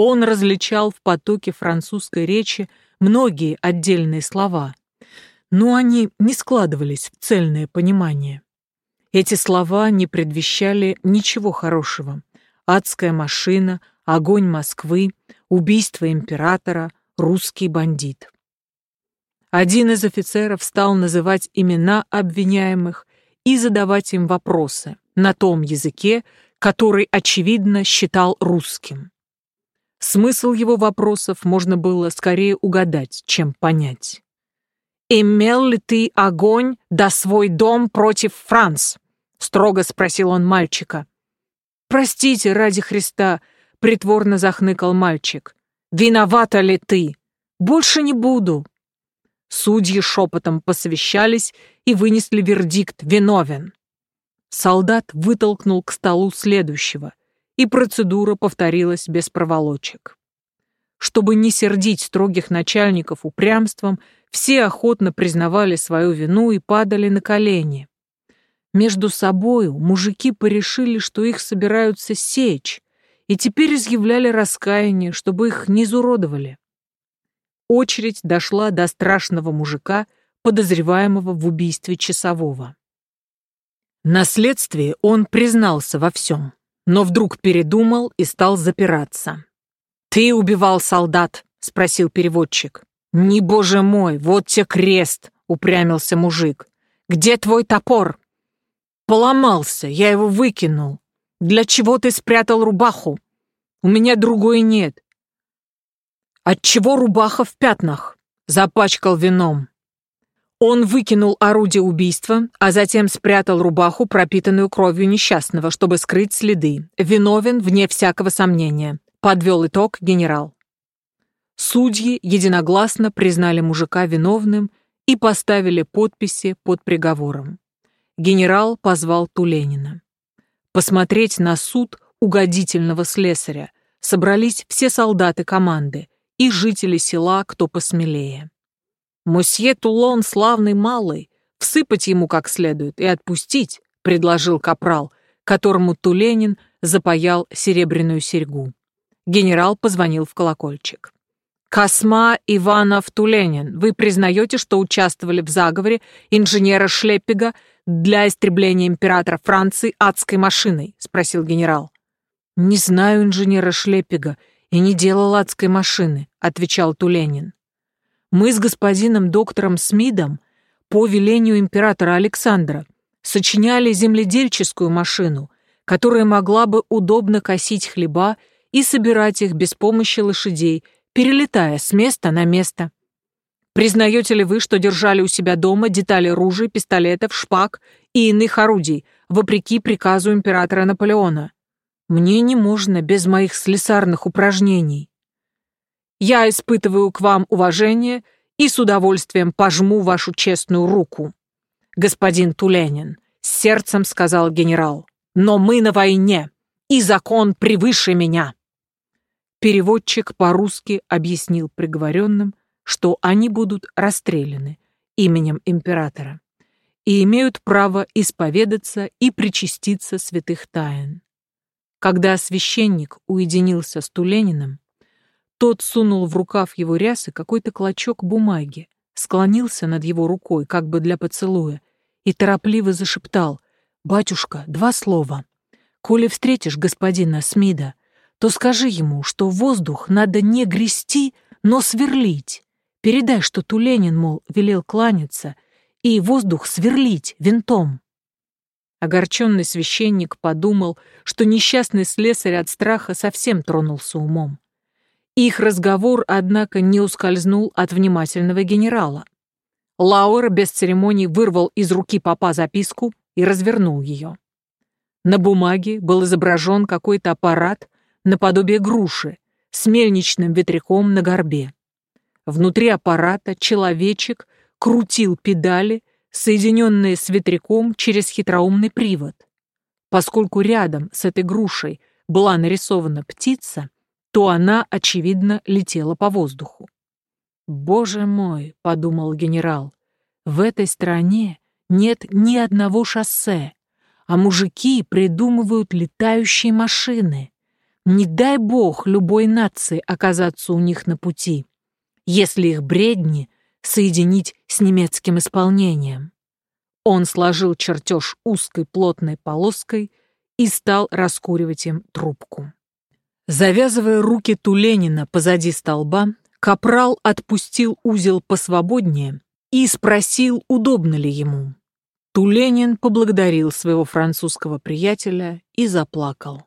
Он различал в потоке французской речи многие отдельные слова, но они не складывались в цельное понимание. Эти слова не предвещали ничего хорошего. Адская машина, огонь Москвы, убийство императора, русский бандит. Один из офицеров стал называть имена обвиняемых и задавать им вопросы на том языке, который, очевидно, считал русским. Смысл его вопросов можно было скорее угадать, чем понять. «Имел ли ты огонь да свой дом против Франц?» — строго спросил он мальчика. «Простите, ради Христа», — притворно захныкал мальчик. «Виновата ли ты? Больше не буду». Судьи шепотом посовещались и вынесли вердикт «виновен». Солдат вытолкнул к столу следующего, и процедура повторилась без проволочек. Чтобы не сердить строгих начальников упрямством, все охотно признавали свою вину и падали на колени. Между собою мужики порешили, что их собираются сечь, и теперь изъявляли раскаяние, чтобы их не изуродовали. Очередь дошла до страшного мужика, подозреваемого в убийстве часового. На следствии он признался во всем, но вдруг передумал и стал запираться. «Ты убивал солдат?» — спросил переводчик. «Не, боже мой, вот те крест!» — упрямился мужик. «Где твой топор?» «Поломался, я его выкинул. Для чего ты спрятал рубаху? У меня другой нет». «Отчего рубаха в пятнах?» Запачкал вином. Он выкинул орудие убийства, а затем спрятал рубаху, пропитанную кровью несчастного, чтобы скрыть следы. Виновен, вне всякого сомнения. Подвел итог генерал. Судьи единогласно признали мужика виновным и поставили подписи под приговором. Генерал позвал Туленина. Посмотреть на суд угодительного слесаря собрались все солдаты команды и жители села, кто посмелее. «Мосье Тулон славный малый, всыпать ему как следует и отпустить», — предложил капрал, которому Туленин запаял серебряную серьгу. Генерал позвонил в колокольчик. Косма Иванов Туленин, вы признаете, что участвовали в заговоре инженера Шлеппига для истребления императора Франции адской машиной?» — спросил генерал. «Не знаю инженера Шлеппига и не делал адской машины», — отвечал Туленин. «Мы с господином доктором Смидом по велению императора Александра сочиняли земледельческую машину, которая могла бы удобно косить хлеба и собирать их без помощи лошадей — перелетая с места на место. Признаете ли вы, что держали у себя дома детали ружей, пистолетов, шпаг и иных орудий, вопреки приказу императора Наполеона? Мне не можно без моих слесарных упражнений. Я испытываю к вам уважение и с удовольствием пожму вашу честную руку. Господин Туленин, с сердцем сказал генерал, но мы на войне, и закон превыше меня. Переводчик по-русски объяснил приговоренным, что они будут расстреляны именем императора и имеют право исповедаться и причаститься святых тайн. Когда священник уединился с Тулениным, тот сунул в рукав его рясы какой-то клочок бумаги, склонился над его рукой, как бы для поцелуя, и торопливо зашептал «Батюшка, два слова. Коли встретишь господина Смида, то скажи ему, что воздух надо не грести, но сверлить. Передай, что Туленин, мол, велел кланяться, и воздух сверлить винтом. Огорченный священник подумал, что несчастный слесарь от страха совсем тронулся умом. Их разговор, однако, не ускользнул от внимательного генерала. Лауэр без церемоний вырвал из руки папа записку и развернул ее. На бумаге был изображен какой-то аппарат, наподобие груши, с мельничным ветряком на горбе. Внутри аппарата человечек крутил педали, соединенные с ветряком через хитроумный привод. Поскольку рядом с этой грушей была нарисована птица, то она, очевидно, летела по воздуху. «Боже мой!» — подумал генерал. «В этой стране нет ни одного шоссе, а мужики придумывают летающие машины. Не дай бог любой нации оказаться у них на пути, если их бредни соединить с немецким исполнением. Он сложил чертеж узкой плотной полоской и стал раскуривать им трубку. Завязывая руки Туленина позади столба, Капрал отпустил узел посвободнее и спросил, удобно ли ему. Туленин поблагодарил своего французского приятеля и заплакал.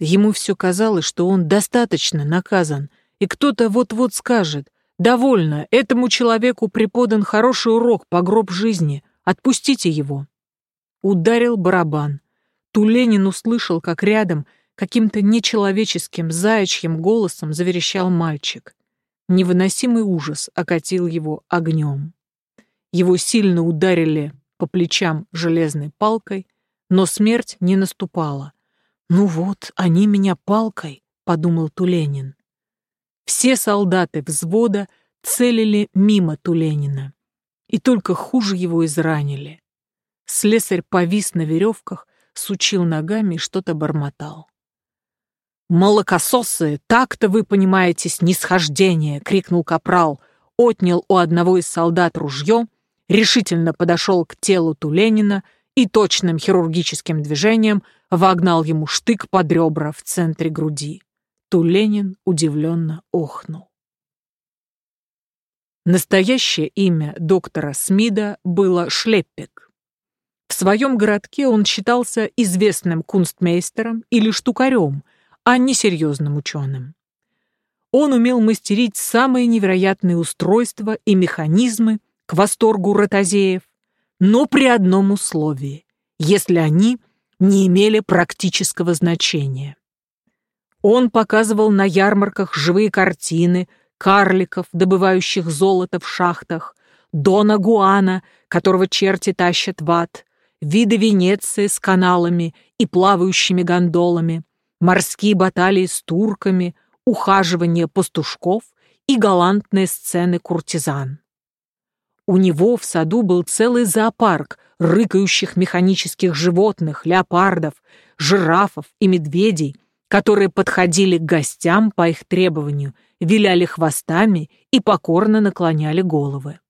Ему все казалось, что он достаточно наказан, и кто-то вот-вот скажет «Довольно, этому человеку преподан хороший урок по гроб жизни, отпустите его». Ударил барабан. Туленин услышал, как рядом каким-то нечеловеческим заячьим голосом заверещал мальчик. Невыносимый ужас окатил его огнем. Его сильно ударили по плечам железной палкой, но смерть не наступала. «Ну вот, они меня палкой», — подумал Туленин. Все солдаты взвода целили мимо Туленина, и только хуже его изранили. Слесарь повис на веревках, сучил ногами и что-то бормотал. «Молокососы, так-то вы понимаете снисхождение!» — крикнул капрал, отнял у одного из солдат ружье, решительно подошел к телу Туленина и точным хирургическим движением вогнал ему штык под ребра в центре груди. Туленин удивленно охнул. Настоящее имя доктора Смида было Шлеппек. В своем городке он считался известным кунстмейстером или штукарем, а не серьезным ученым. Он умел мастерить самые невероятные устройства и механизмы к восторгу ротозеев, но при одном условии, если они не имели практического значения. Он показывал на ярмарках живые картины карликов, добывающих золото в шахтах, Дона Гуана, которого черти тащат в ад, виды Венеции с каналами и плавающими гондолами, морские баталии с турками, ухаживание пастушков и галантные сцены куртизан. У него в саду был целый зоопарк рыкающих механических животных, леопардов, жирафов и медведей, которые подходили к гостям по их требованию, виляли хвостами и покорно наклоняли головы.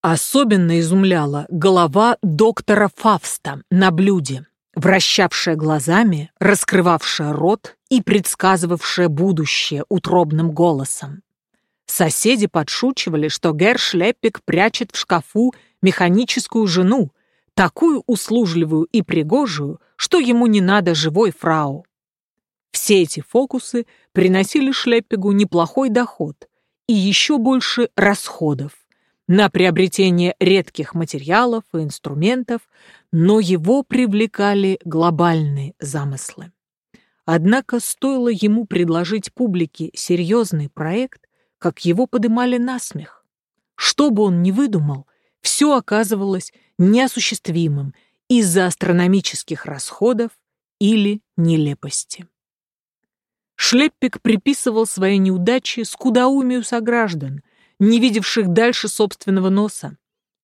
Особенно изумляла голова доктора Фавста на блюде, вращавшая глазами, раскрывавшая рот и предсказывавшая будущее утробным голосом. Соседи подшучивали, что Герр Шлеппик прячет в шкафу механическую жену, такую услужливую и пригожую, что ему не надо живой фрау. Все эти фокусы приносили Шлеппигу неплохой доход и еще больше расходов на приобретение редких материалов и инструментов, но его привлекали глобальные замыслы. Однако стоило ему предложить публике серьезный проект, как его подымали на смех. Что бы он ни выдумал, все оказывалось неосуществимым из-за астрономических расходов или нелепости. Шлеппик приписывал свои неудачи скудоумию сограждан, не видевших дальше собственного носа,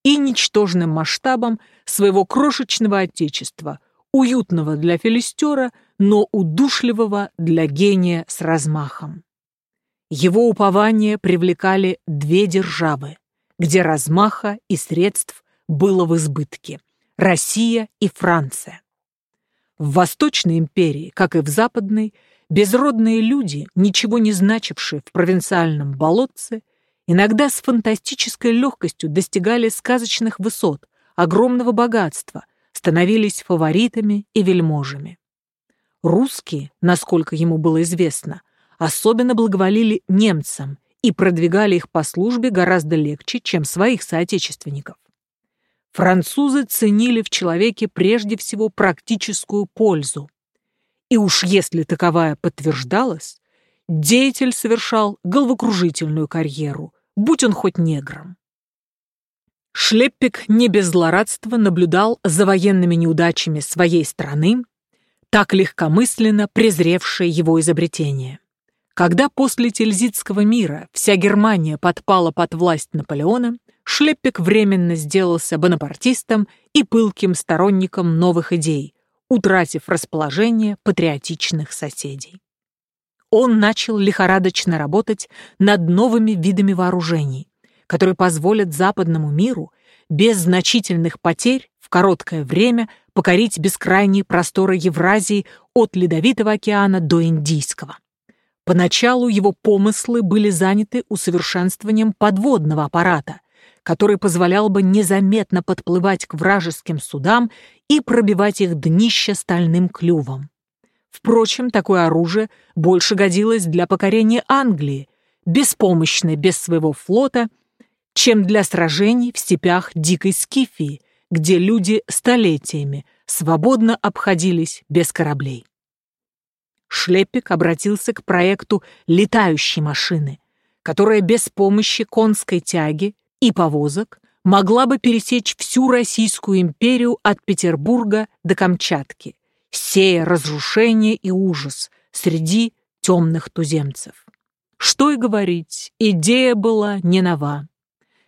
и ничтожным масштабам своего крошечного отечества, уютного для филистера, но удушливого для гения с размахом. Его упование привлекали две державы, где размаха и средств было в избытке – Россия и Франция. В Восточной империи, как и в Западной, безродные люди, ничего не значившие в провинциальном болотце, иногда с фантастической легкостью достигали сказочных высот, огромного богатства, становились фаворитами и вельможами. Русские, насколько ему было известно – особенно благоволили немцам и продвигали их по службе гораздо легче, чем своих соотечественников. Французы ценили в человеке прежде всего практическую пользу. И уж если таковая подтверждалась, деятель совершал головокружительную карьеру, будь он хоть негром. Шлеппик не без злорадства наблюдал за военными неудачами своей страны, так легкомысленно презревшее его изобретение. Когда после Тильзитского мира вся Германия подпала под власть Наполеона, Шлеппик временно сделался бонапартистом и пылким сторонником новых идей, утратив расположение патриотичных соседей. Он начал лихорадочно работать над новыми видами вооружений, которые позволят западному миру без значительных потерь в короткое время покорить бескрайние просторы Евразии от Ледовитого океана до Индийского. Поначалу его помыслы были заняты усовершенствованием подводного аппарата, который позволял бы незаметно подплывать к вражеским судам и пробивать их днище стальным клювом. Впрочем, такое оружие больше годилось для покорения Англии, беспомощной без своего флота, чем для сражений в степях Дикой Скифии, где люди столетиями свободно обходились без кораблей. Шлеппик обратился к проекту летающей машины, которая без помощи конской тяги и повозок могла бы пересечь всю Российскую империю от Петербурга до Камчатки, сея разрушение и ужас среди темных туземцев. Что и говорить, идея была не нова.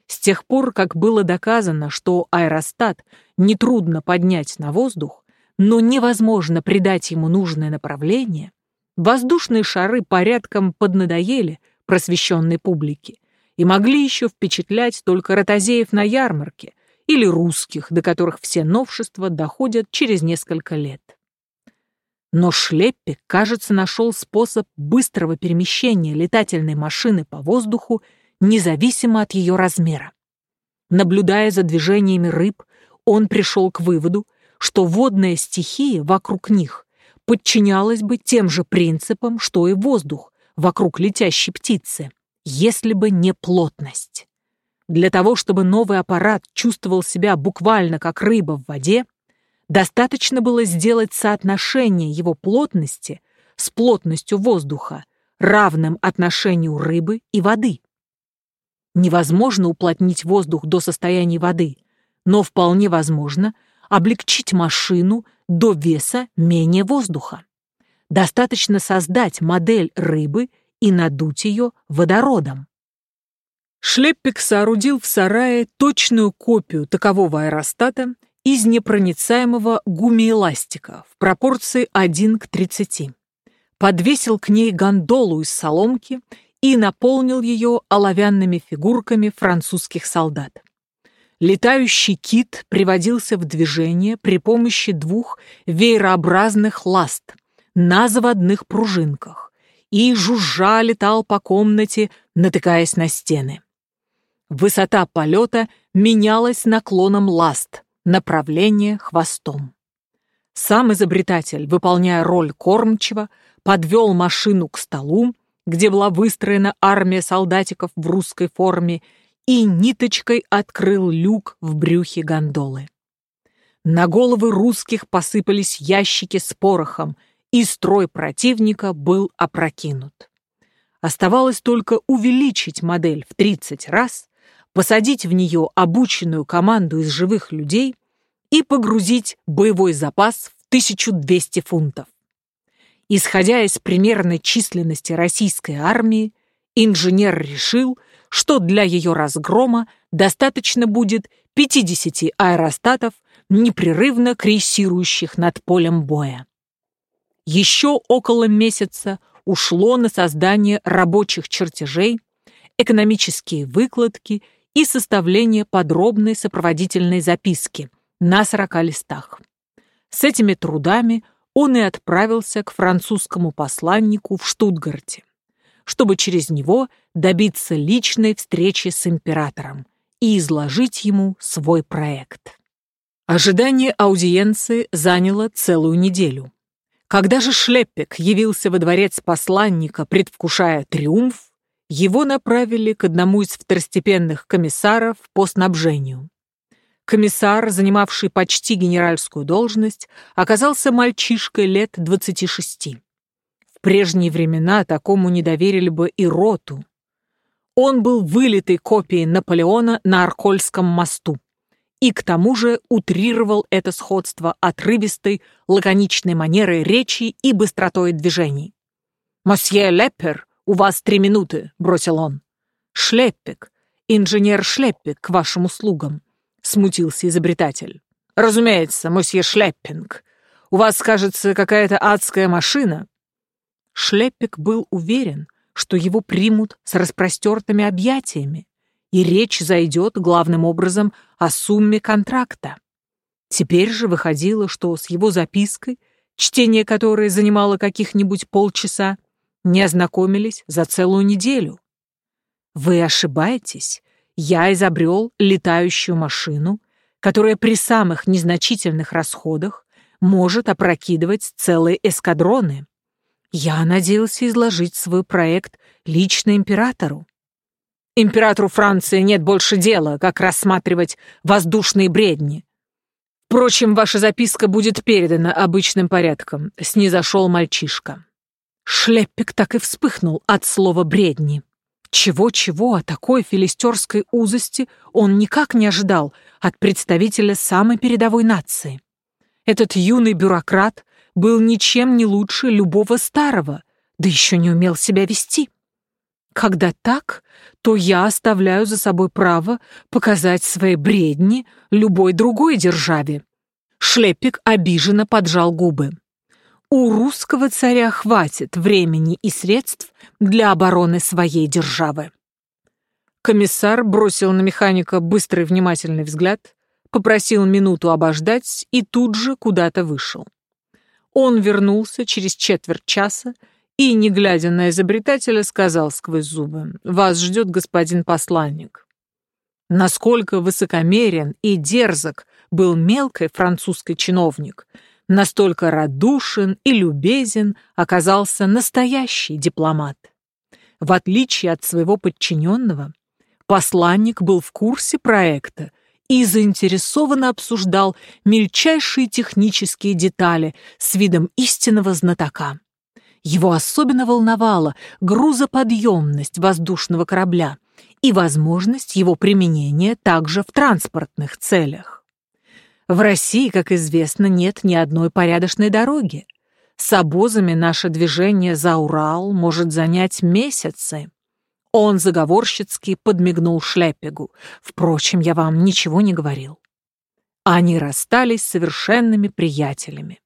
С тех пор, как было доказано, что аэростат нетрудно поднять на воздух, но невозможно придать ему нужное направление, воздушные шары порядком поднадоели просвещенной публике и могли еще впечатлять только ротозеев на ярмарке или русских, до которых все новшества доходят через несколько лет. Но Шлеппик, кажется, нашел способ быстрого перемещения летательной машины по воздуху независимо от ее размера. Наблюдая за движениями рыб, он пришел к выводу, что водная стихия вокруг них подчинялась бы тем же принципам, что и воздух вокруг летящей птицы, если бы не плотность. Для того, чтобы новый аппарат чувствовал себя буквально как рыба в воде, достаточно было сделать соотношение его плотности с плотностью воздуха, равным отношению рыбы и воды. Невозможно уплотнить воздух до состояния воды, но вполне возможно облегчить машину до веса менее воздуха. Достаточно создать модель рыбы и надуть ее водородом. Шлеппик соорудил в сарае точную копию такового аэростата из непроницаемого гумиэластика в пропорции 1 к 30. Подвесил к ней гондолу из соломки и наполнил ее оловянными фигурками французских солдат. Летающий кит приводился в движение при помощи двух веерообразных ласт на заводных пружинках и жужжа летал по комнате, натыкаясь на стены. Высота полета менялась наклоном ласт, направление хвостом. Сам изобретатель, выполняя роль кормчего, подвел машину к столу, где была выстроена армия солдатиков в русской форме, и ниточкой открыл люк в брюхе гондолы. На головы русских посыпались ящики с порохом, и строй противника был опрокинут. Оставалось только увеличить модель в 30 раз, посадить в нее обученную команду из живых людей и погрузить боевой запас в 1200 фунтов. Исходя из примерной численности российской армии, инженер решил, что для ее разгрома достаточно будет 50 аэростатов, непрерывно крейсирующих над полем боя. Еще около месяца ушло на создание рабочих чертежей, экономические выкладки и составление подробной сопроводительной записки на 40 листах. С этими трудами он и отправился к французскому посланнику в Штутгарте, чтобы через него добиться личной встречи с императором и изложить ему свой проект. Ожидание аудиенции заняло целую неделю. Когда же Шлеппек явился во дворец посланника, предвкушая триумф, его направили к одному из второстепенных комиссаров по снабжению. Комиссар, занимавший почти генеральскую должность, оказался мальчишкой лет 26. В прежние времена такому не доверили бы и роту. Он был вылитой копией Наполеона на Аркольском мосту и к тому же утрировал это сходство отрывистой, лаконичной манерой речи и быстротой движений. «Мосье Леппер, у вас три минуты», — бросил он. «Шлеппик, инженер Шлеппик, к вашим услугам смутился изобретатель. «Разумеется, мосье Шлеппинг. У вас, кажется, какая-то адская машина». Шлеппик был уверен, что его примут с распростертыми объятиями, и речь зайдет главным образом о сумме контракта. Теперь же выходило, что с его запиской, чтение которой занимало каких-нибудь полчаса, не ознакомились за целую неделю. Вы ошибаетесь. Я изобрел летающую машину, которая при самых незначительных расходах может опрокидывать целые эскадроны. Я надеялся изложить свой проект лично императору. Императору Франции нет больше дела, как рассматривать воздушные бредни. Впрочем, ваша записка будет передана обычным порядком, снизошел мальчишка. Шлеппик так и вспыхнул от слова «бредни». Чего-чего о такой филистерской узости он никак не ожидал от представителя самой передовой нации. Этот юный бюрократ был ничем не лучше любого старого, да еще не умел себя вести. Когда так, то я оставляю за собой право показать свои бредни любой другой державе. Шлепик обиженно поджал губы. У русского царя хватит времени и средств для обороны своей державы. Комиссар бросил на механика быстрый внимательный взгляд, попросил минуту обождать и тут же куда-то вышел. Он вернулся через четверть часа и, не глядя на изобретателя, сказал сквозь зубы, «Вас ждет господин посланник». Насколько высокомерен и дерзок был мелкий французский чиновник, настолько радушен и любезен оказался настоящий дипломат. В отличие от своего подчиненного, посланник был в курсе проекта и заинтересованно обсуждал мельчайшие технические детали с видом истинного знатока. Его особенно волновала грузоподъемность воздушного корабля и возможность его применения также в транспортных целях. В России, как известно, нет ни одной порядочной дороги. С обозами наше движение за Урал может занять месяцы. Он заговорщицки подмигнул Шлеппегу. Впрочем, я вам ничего не говорил. Они расстались совершенными приятелями.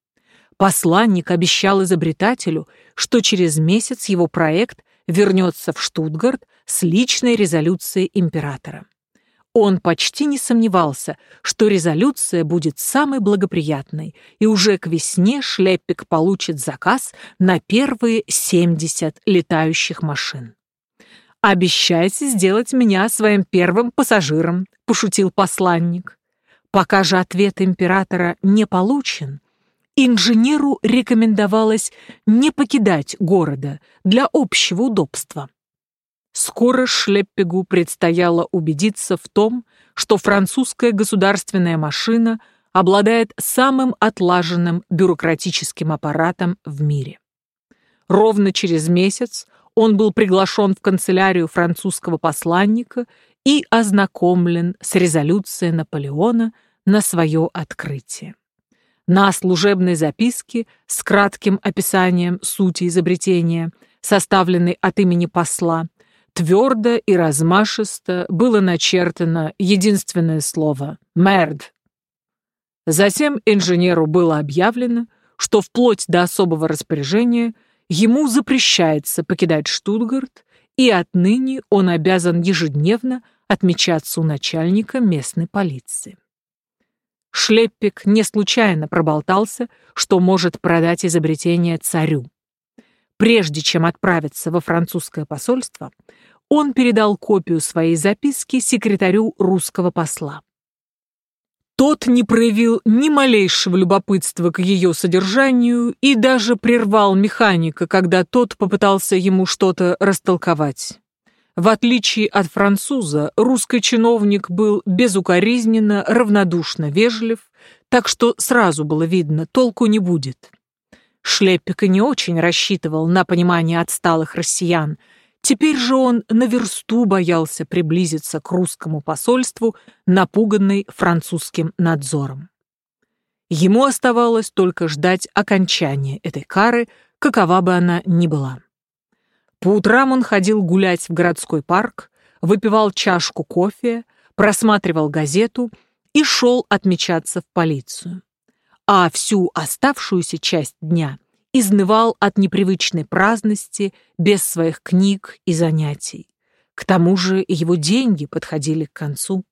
Посланник обещал изобретателю, что через месяц его проект вернется в Штутгарт с личной резолюцией императора. Он почти не сомневался, что резолюция будет самой благоприятной, и уже к весне Шлеппик получит заказ на первые 70 летающих машин. «Обещайте сделать меня своим первым пассажиром», — пошутил посланник. Пока же ответ императора не получен, инженеру рекомендовалось не покидать города для общего удобства. Скоро Шлеппегу предстояло убедиться в том, что французская государственная машина обладает самым отлаженным бюрократическим аппаратом в мире. Ровно через месяц он был приглашен в канцелярию французского посланника и ознакомлен с резолюцией Наполеона на свое открытие на служебной записке с кратким описанием сути изобретения, составленной от имени посла, твердо и размашисто было начертано единственное слово «мерд». Затем инженеру было объявлено, что вплоть до особого распоряжения ему запрещается покидать Штутгарт, и отныне он обязан ежедневно отмечаться у начальника местной полиции. Шлеппик не случайно проболтался, что может продать изобретение царю. Прежде чем отправиться во французское посольство, он передал копию своей записки секретарю русского посла. Тот не проявил ни малейшего любопытства к ее содержанию и даже прервал механика, когда тот попытался ему что-то растолковать. В отличие от француза, русский чиновник был безукоризненно, равнодушно вежлив, так что сразу было видно, толку не будет. Шлеппик и не очень рассчитывал на понимание отсталых россиян. Теперь же он на версту боялся приблизиться к русскому посольству, напуганный французским надзором. Ему оставалось только ждать окончания этой кары, какова бы она ни была. По утрам он ходил гулять в городской парк, выпивал чашку кофе, просматривал газету и шел отмечаться в полицию. А всю оставшуюся часть дня изнывал от непривычной праздности без своих книг и занятий. К тому же его деньги подходили к концу.